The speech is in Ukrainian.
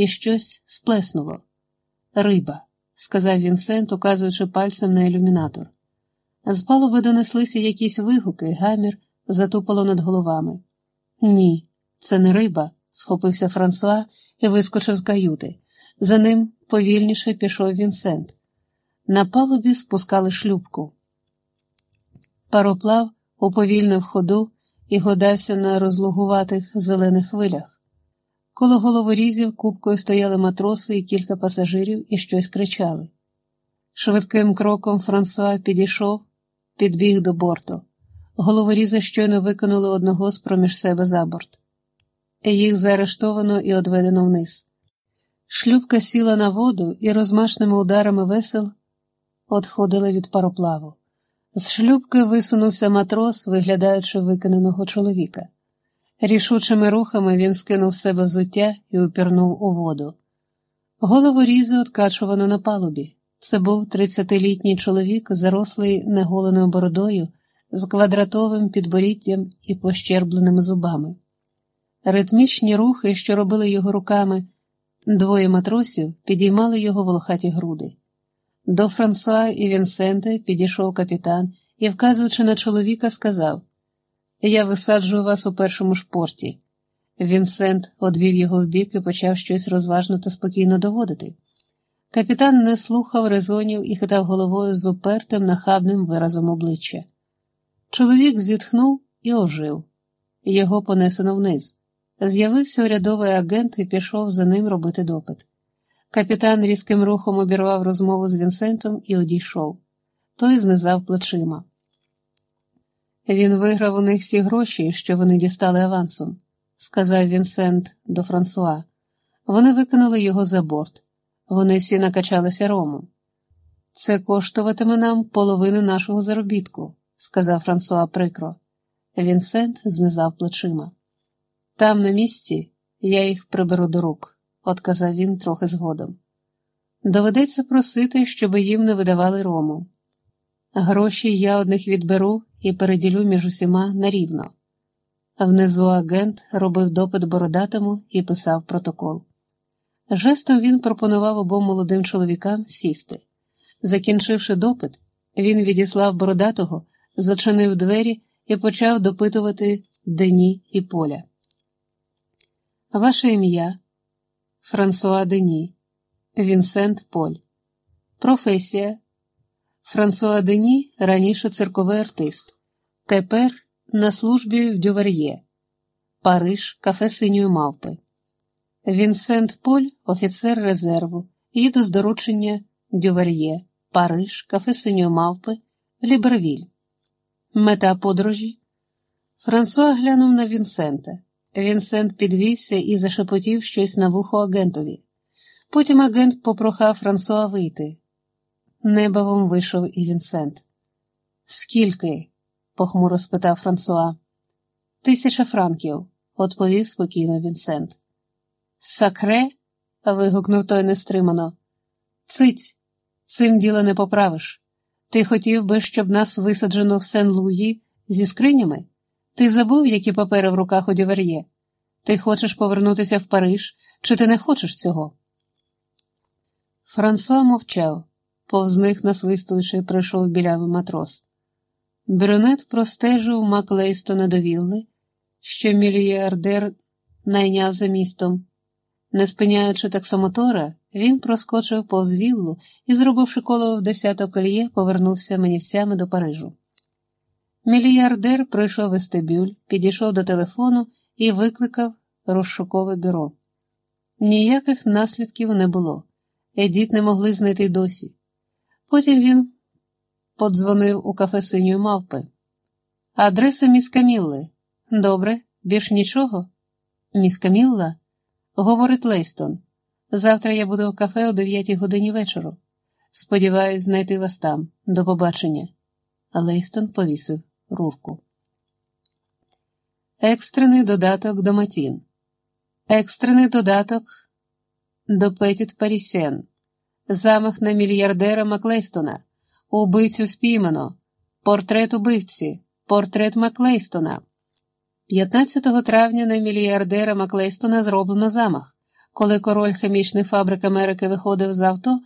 і щось сплеснуло. Риба, сказав Вінсент, указуючи пальцем на ілюмінатор. З палуби донеслися якісь вигуки, гамір затупало над головами. Ні, це не риба, схопився Франсуа і вискочив з каюти. За ним повільніше пішов Вінсент. На палубі спускали шлюбку. Пароплав уповільнив ходу і годався на розлугуватих зелених хвилях. Коло головорізів купкою стояли матроси і кілька пасажирів і щось кричали. Швидким кроком Франсуа підійшов, підбіг до борту. Головорізи щойно викинули одного з проміж себе за борт. Їх заарештовано і одведено вниз. Шлюбка сіла на воду і розмашними ударами весел одходила від пароплаву. З шлюбки висунувся матрос, виглядаючи викиненого чоловіка. Рішучими рухами він скинув себе взуття і упірнув у воду. Голову різи откачувано на палубі. Це був тридцятилітній чоловік, зарослий неголеною бородою, з квадратовим підборіддям і пощербленими зубами. Ритмічні рухи, що робили його руками, двоє матросів підіймали його волохаті груди. До Франсуа і Вінсенте підійшов капітан і, вказуючи на чоловіка, сказав: Я висаджую вас у першому шпорті. Вінсент одвів його вбік і почав щось розважно та спокійно доводити. Капітан не слухав резонів і хитав головою з упертим нахабним виразом обличчя. Чоловік зітхнув і ожив. Його понесено вниз. З'явився урядовий агент і пішов за ним робити допит. Капітан різким рухом обірвав розмову з Вінсентом і одійшов. Той знизав плечима. Він виграв у них всі гроші, що вони дістали авансом, сказав Вінсент до Франсуа. Вони викинули його за борт. Вони всі накачалися ромом. Це коштуватиме нам половину нашого заробітку, сказав Франсуа прикро. Вінсент знизав плечима. Там, на місці, я їх приберу до рук отказав він трохи згодом. Доведеться просити, щоб їм не видавали рому. Гроші я одних відберу і переділю між усіма нарівно. Внизу агент робив допит бородатому і писав протокол. Жестом він пропонував обом молодим чоловікам сісти. Закінчивши допит, він відіслав бородатого, зачинив двері і почав допитувати Дені і Поля. Ваше ім'я, Франсуа Дені, Вінсент Поль. Професія. Франсуа Дені раніше цирковий артист. Тепер на службі в Дювар'є, Париж, кафе синьої мавпи. Вінсент Поль, офіцер резерву, їде з доручення Дювар'є, Париж, кафе синьої мавпи, Лібервіль. Мета подорожі. Франсуа глянув на Вінсента. Вінсент підвівся і зашепотів щось на вухо агентові. Потім агент попрохав Франсуа вийти. Небавом вийшов і Вінсент. Скільки? похмуро спитав Франсуа. Тисяча франків, відповів спокійно Вінсент. Сакре? вигукнув той нестримано. Цить, цим діло не поправиш. Ти хотів би, щоб нас висаджено в Сен Луї зі скринями? Ти забув, які папери в руках у Дювер'є? Ти хочеш повернутися в Париж, чи ти не хочеш цього? Франсуа мовчав, повз них, насвистуючи, прийшов білявий матрос. Брюнет простежив Маклейстона до вілли, що мільярдер найняв за містом. Не спиняючи таксомотора, він проскочив повз віллу і, зробивши коло в десяток кольє, повернувся манівцями до Парижу. Мільярдер пройшов вестибюль, підійшов до телефону і викликав розшукове бюро. Ніяких наслідків не було. Едіт не могли знайти досі. Потім він подзвонив у кафе синьої мавпи. Адреса міс Камілли. Добре, більш нічого. Міс Камілла? Говорить Лейстон. Завтра я буду в кафе о 9 годині вечору. Сподіваюсь знайти вас там. До побачення. Лейстон повісив рурку. Екстрений додаток до Матін. Екстрений додаток до Петіт Парісен. Замах на мільярдера Маклейстона. Убивцю спіймано. Портрет убивці. Портрет Маклейстона. 15 травня на мільярдера Маклейстона зроблено замах. Коли король хімічних фабрик Америки виходив з авто,